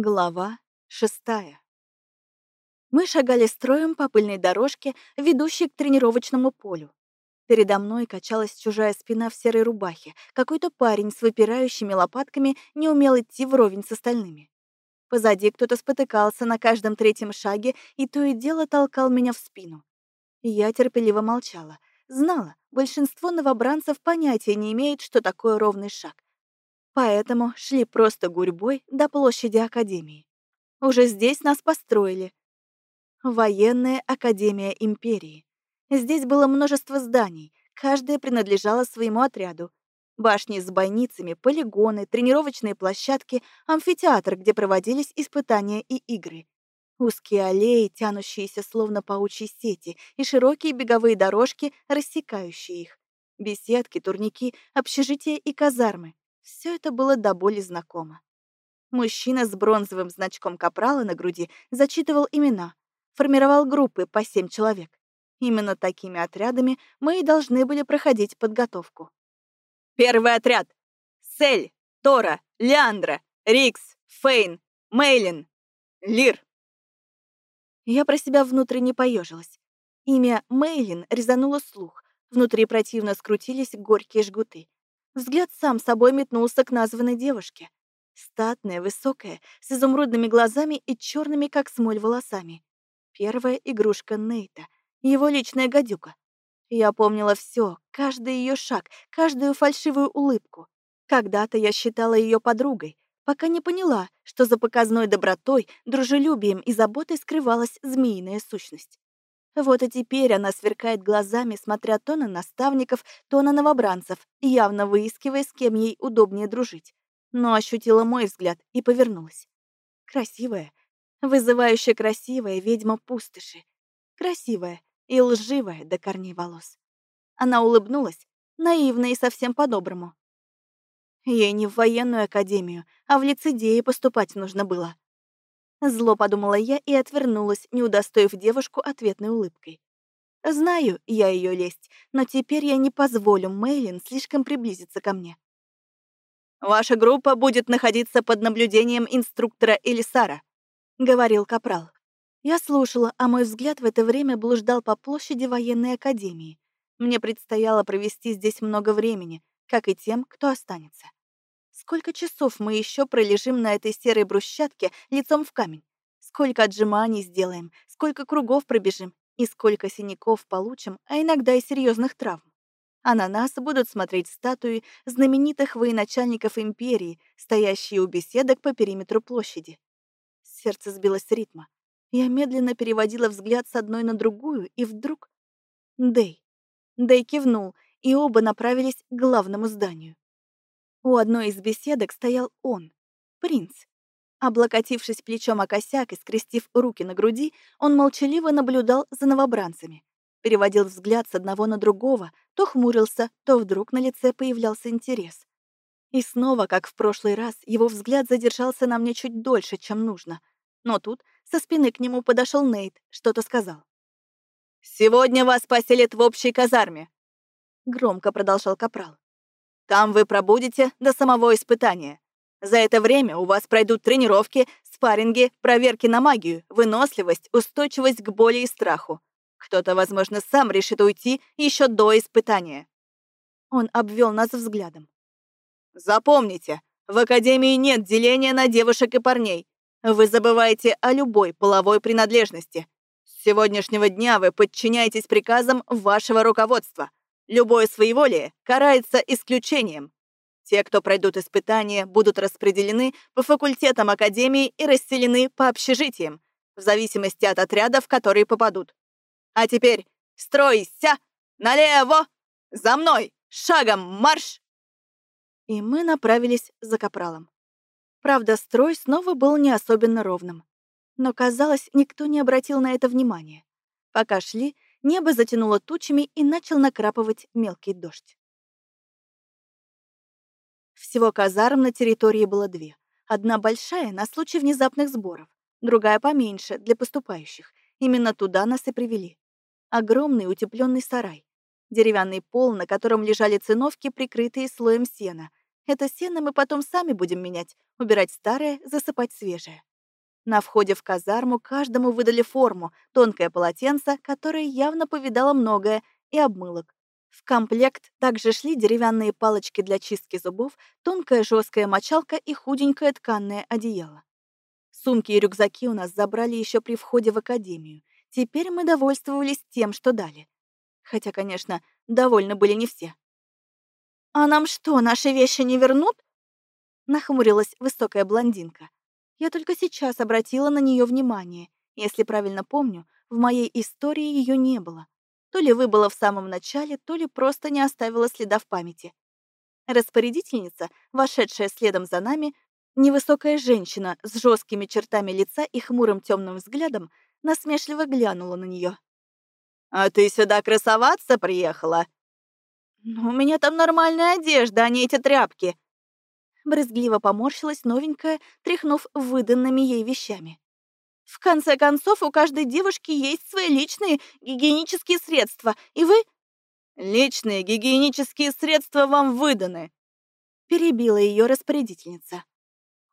Глава шестая. Мы шагали строем по пыльной дорожке, ведущей к тренировочному полю. Передо мной качалась чужая спина в серой рубахе. Какой-то парень с выпирающими лопатками не умел идти вровень с остальными. Позади кто-то спотыкался на каждом третьем шаге и то и дело толкал меня в спину. Я терпеливо молчала. Знала, большинство новобранцев понятия не имеет, что такое ровный шаг поэтому шли просто гурьбой до площади Академии. Уже здесь нас построили. Военная Академия Империи. Здесь было множество зданий, каждое принадлежало своему отряду. Башни с бойницами, полигоны, тренировочные площадки, амфитеатр, где проводились испытания и игры. Узкие аллеи, тянущиеся словно паучьи сети, и широкие беговые дорожки, рассекающие их. Беседки, турники, общежития и казармы. Все это было до боли знакомо. Мужчина с бронзовым значком капрала на груди зачитывал имена, формировал группы по семь человек. Именно такими отрядами мы и должны были проходить подготовку. Первый отряд. Сель, Тора, Леандра, Рикс, Фейн, Мейлин, Лир. Я про себя внутренне поежилась. Имя Мейлин резануло слух. Внутри противно скрутились горькие жгуты. Взгляд сам собой метнулся к названной девушке. Статная, высокая, с изумрудными глазами и черными, как смоль, волосами. Первая игрушка Нейта, его личная гадюка. Я помнила все, каждый ее шаг, каждую фальшивую улыбку. Когда-то я считала ее подругой, пока не поняла, что за показной добротой, дружелюбием и заботой скрывалась змеиная сущность. Вот и теперь она сверкает глазами, смотря то на наставников, то на новобранцев, явно выискивая, с кем ей удобнее дружить. Но ощутила мой взгляд и повернулась. Красивая, вызывающая красивая ведьма пустоши. Красивая и лживая до корней волос. Она улыбнулась, наивно и совсем по-доброму. Ей не в военную академию, а в лицедеи поступать нужно было. Зло подумала я и отвернулась, не удостоив девушку ответной улыбкой. Знаю я ее лесть, но теперь я не позволю Мейлин слишком приблизиться ко мне. «Ваша группа будет находиться под наблюдением инструктора Элисара», — говорил Капрал. Я слушала, а мой взгляд в это время блуждал по площади военной академии. Мне предстояло провести здесь много времени, как и тем, кто останется. Сколько часов мы еще пролежим на этой серой брусчатке лицом в камень? Сколько отжиманий сделаем, сколько кругов пробежим и сколько синяков получим, а иногда и серьезных травм. А на нас будут смотреть статуи знаменитых военачальников империи, стоящие у беседок по периметру площади. Сердце сбилось с ритма. Я медленно переводила взгляд с одной на другую, и вдруг... Дэй. Дэй кивнул, и оба направились к главному зданию. У одной из беседок стоял он, принц. Облокотившись плечом о косяк и скрестив руки на груди, он молчаливо наблюдал за новобранцами. Переводил взгляд с одного на другого, то хмурился, то вдруг на лице появлялся интерес. И снова, как в прошлый раз, его взгляд задержался на мне чуть дольше, чем нужно. Но тут со спины к нему подошел Нейт, что-то сказал. «Сегодня вас поселят в общей казарме», — громко продолжал Капрал. Там вы пробудете до самого испытания. За это время у вас пройдут тренировки, спарринги, проверки на магию, выносливость, устойчивость к боли и страху. Кто-то, возможно, сам решит уйти еще до испытания. Он обвел нас взглядом. Запомните, в Академии нет деления на девушек и парней. Вы забываете о любой половой принадлежности. С сегодняшнего дня вы подчиняетесь приказам вашего руководства. Любое своеволие карается исключением. Те, кто пройдут испытания, будут распределены по факультетам Академии и расселены по общежитиям, в зависимости от отрядов, в которые попадут. А теперь стройся! Налево! За мной! Шагом марш!» И мы направились за капралом. Правда, строй снова был не особенно ровным. Но, казалось, никто не обратил на это внимания. Пока шли, небо затянуло тучами и начал накрапывать мелкий дождь. Всего казарм на территории было две. Одна большая на случай внезапных сборов, другая поменьше, для поступающих. Именно туда нас и привели. Огромный утепленный сарай. Деревянный пол, на котором лежали циновки, прикрытые слоем сена. Это сено мы потом сами будем менять, убирать старое, засыпать свежее. На входе в казарму каждому выдали форму, тонкое полотенце, которое явно повидало многое, и обмылок. В комплект также шли деревянные палочки для чистки зубов, тонкая жесткая мочалка и худенькое тканное одеяло. Сумки и рюкзаки у нас забрали еще при входе в академию. Теперь мы довольствовались тем, что дали. Хотя, конечно, довольны были не все. «А нам что, наши вещи не вернут?» Нахмурилась высокая блондинка. Я только сейчас обратила на нее внимание. Если правильно помню, в моей истории ее не было. То ли выбыла в самом начале, то ли просто не оставила следа в памяти. Распорядительница, вошедшая следом за нами, невысокая женщина с жесткими чертами лица и хмурым темным взглядом, насмешливо глянула на нее. «А ты сюда красоваться приехала?» «Ну, у меня там нормальная одежда, а не эти тряпки!» Брызгливо поморщилась новенькая, тряхнув выданными ей вещами. В конце концов, у каждой девушки есть свои личные гигиенические средства, и вы... Личные гигиенические средства вам выданы. Перебила ее распорядительница.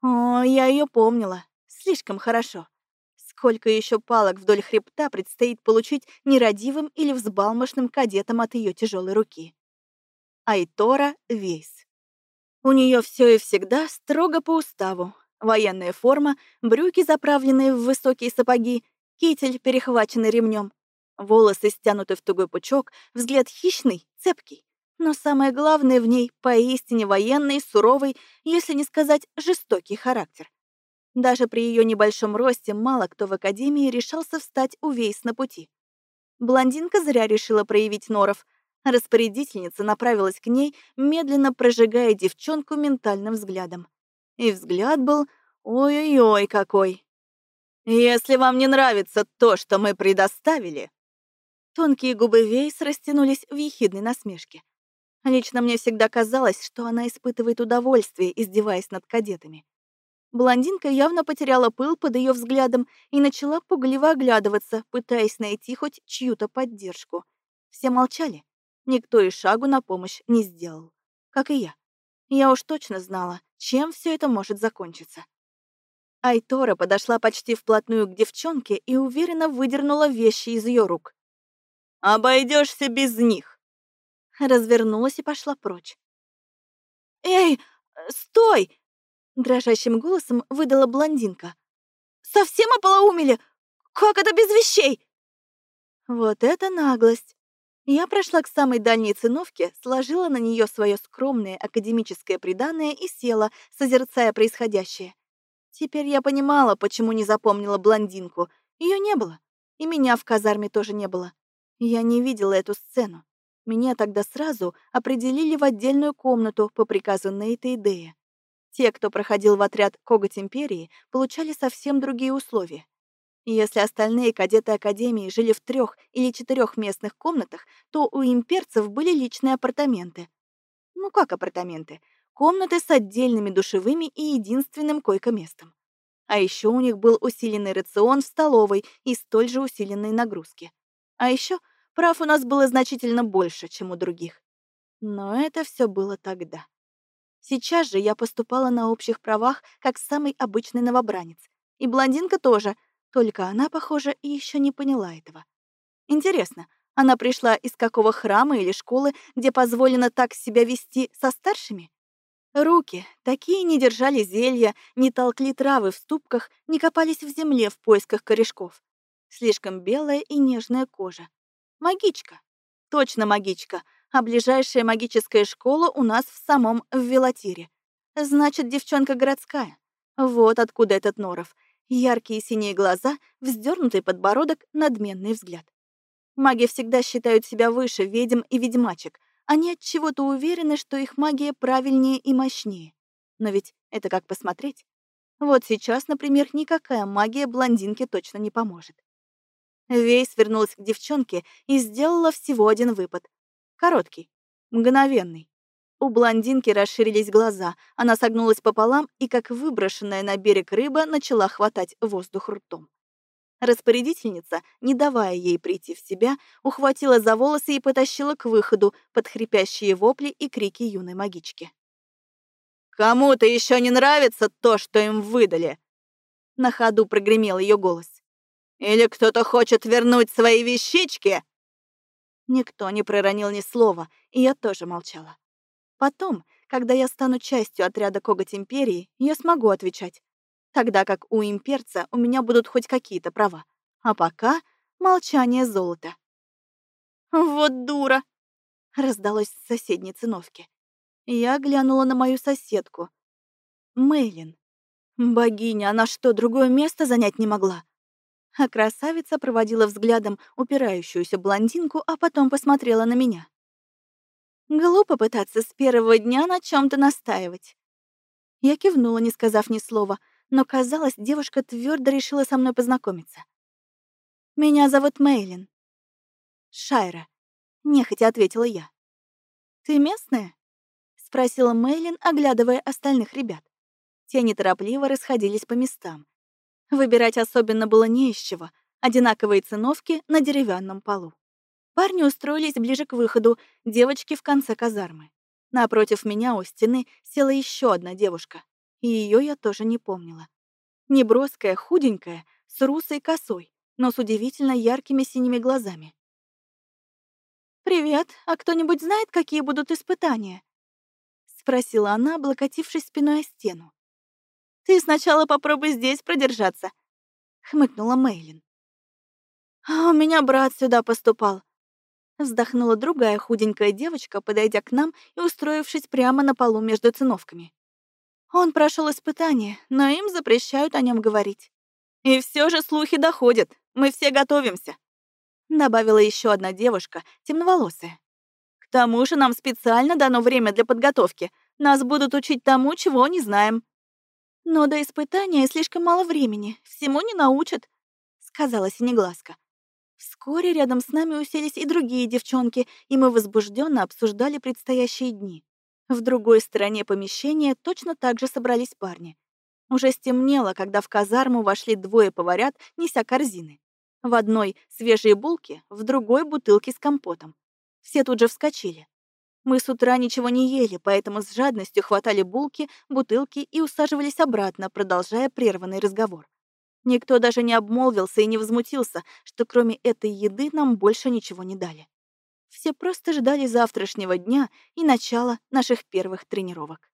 О, я ее помнила. Слишком хорошо. Сколько еще палок вдоль хребта предстоит получить нерадивым или взбалмошным кадетам от ее тяжелой руки. Айтора Вейс. У нее все и всегда строго по уставу, Военная форма, брюки, заправленные в высокие сапоги, китель, перехваченный ремнем, волосы стянуты в тугой пучок, взгляд хищный, цепкий. Но самое главное в ней — поистине военный, суровый, если не сказать жестокий характер. Даже при ее небольшом росте мало кто в академии решался встать у Вейс на пути. Блондинка зря решила проявить норов. Распорядительница направилась к ней, медленно прожигая девчонку ментальным взглядом. И взгляд был ой-ой-ой какой. «Если вам не нравится то, что мы предоставили...» Тонкие губы Вейс растянулись в ехидной насмешке. Лично мне всегда казалось, что она испытывает удовольствие, издеваясь над кадетами. Блондинка явно потеряла пыл под ее взглядом и начала пугливо оглядываться, пытаясь найти хоть чью-то поддержку. Все молчали. Никто и шагу на помощь не сделал. Как и я. Я уж точно знала, чем все это может закончиться. Айтора подошла почти вплотную к девчонке и уверенно выдернула вещи из ее рук. Обойдешься без них!» Развернулась и пошла прочь. «Эй, стой!» Дрожащим голосом выдала блондинка. «Совсем ополоумели? Как это без вещей?» Вот это наглость! Я прошла к самой дальней циновке, сложила на нее свое скромное академическое приданное и села, созерцая происходящее. Теперь я понимала, почему не запомнила блондинку. Ее не было. И меня в казарме тоже не было. Я не видела эту сцену. Меня тогда сразу определили в отдельную комнату по приказу Нейта и Дея. Те, кто проходил в отряд Коготь Империи, получали совсем другие условия. Если остальные кадеты Академии жили в трех или четырех местных комнатах, то у имперцев были личные апартаменты. Ну как апартаменты? Комнаты с отдельными душевыми и единственным койко-местом. А еще у них был усиленный рацион в столовой и столь же усиленные нагрузки. А еще прав у нас было значительно больше, чем у других. Но это все было тогда. Сейчас же я поступала на общих правах, как самый обычный новобранец. И блондинка тоже, только она, похоже, еще не поняла этого. Интересно, она пришла из какого храма или школы, где позволено так себя вести со старшими? Руки такие не держали зелья, не толкли травы в ступках, не копались в земле в поисках корешков. Слишком белая и нежная кожа. Магичка. Точно магичка. А ближайшая магическая школа у нас в самом Велатире. Значит, девчонка городская. Вот откуда этот норов. Яркие синие глаза, вздернутый подбородок, надменный взгляд. Маги всегда считают себя выше ведьм и ведьмачек. Они от чего-то уверены, что их магия правильнее и мощнее. Но ведь это как посмотреть. Вот сейчас, например, никакая магия блондинке точно не поможет. Вейс вернулась к девчонке и сделала всего один выпад. Короткий, мгновенный. У блондинки расширились глаза, она согнулась пополам и, как выброшенная на берег рыба, начала хватать воздух ртом. Распорядительница, не давая ей прийти в себя, ухватила за волосы и потащила к выходу под хрипящие вопли и крики юной магички. «Кому-то еще не нравится то, что им выдали?» На ходу прогремел ее голос. «Или кто-то хочет вернуть свои вещички?» Никто не проронил ни слова, и я тоже молчала. Потом, когда я стану частью отряда Коготь Империи, я смогу отвечать. Тогда как у имперца у меня будут хоть какие-то права. А пока молчание золота. «Вот дура!» — раздалось с соседней циновки. Я глянула на мою соседку. Мейлин. Богиня, она что, другое место занять не могла? А красавица проводила взглядом упирающуюся блондинку, а потом посмотрела на меня. Глупо пытаться с первого дня на чем то настаивать. Я кивнула, не сказав ни слова, но, казалось, девушка твердо решила со мной познакомиться. «Меня зовут Мейлин». «Шайра», — нехотя ответила я. «Ты местная?» — спросила Мейлин, оглядывая остальных ребят. Те неторопливо расходились по местам. Выбирать особенно было не из чего. Одинаковые циновки на деревянном полу. Парни устроились ближе к выходу, девочки в конце казармы. Напротив меня у стены села еще одна девушка, и ее я тоже не помнила. Неброская, худенькая, с русой косой, но с удивительно яркими синими глазами. «Привет, а кто-нибудь знает, какие будут испытания?» — спросила она, облокотившись спиной о стену. «Ты сначала попробуй здесь продержаться», — хмыкнула Мейлин. «А у меня брат сюда поступал», — вздохнула другая худенькая девочка, подойдя к нам и устроившись прямо на полу между циновками. Он прошел испытание, но им запрещают о нем говорить. «И все же слухи доходят, мы все готовимся», — добавила еще одна девушка, темноволосая. «К тому же нам специально дано время для подготовки. Нас будут учить тому, чего не знаем». «Но до испытания слишком мало времени, всему не научат», — сказала Синеглазка. Вскоре рядом с нами уселись и другие девчонки, и мы возбужденно обсуждали предстоящие дни. В другой стороне помещения точно так же собрались парни. Уже стемнело, когда в казарму вошли двое поварят, неся корзины. В одной — свежие булки, в другой — бутылки с компотом. Все тут же вскочили. Мы с утра ничего не ели, поэтому с жадностью хватали булки, бутылки и усаживались обратно, продолжая прерванный разговор. Никто даже не обмолвился и не возмутился, что кроме этой еды нам больше ничего не дали. Все просто ждали завтрашнего дня и начала наших первых тренировок.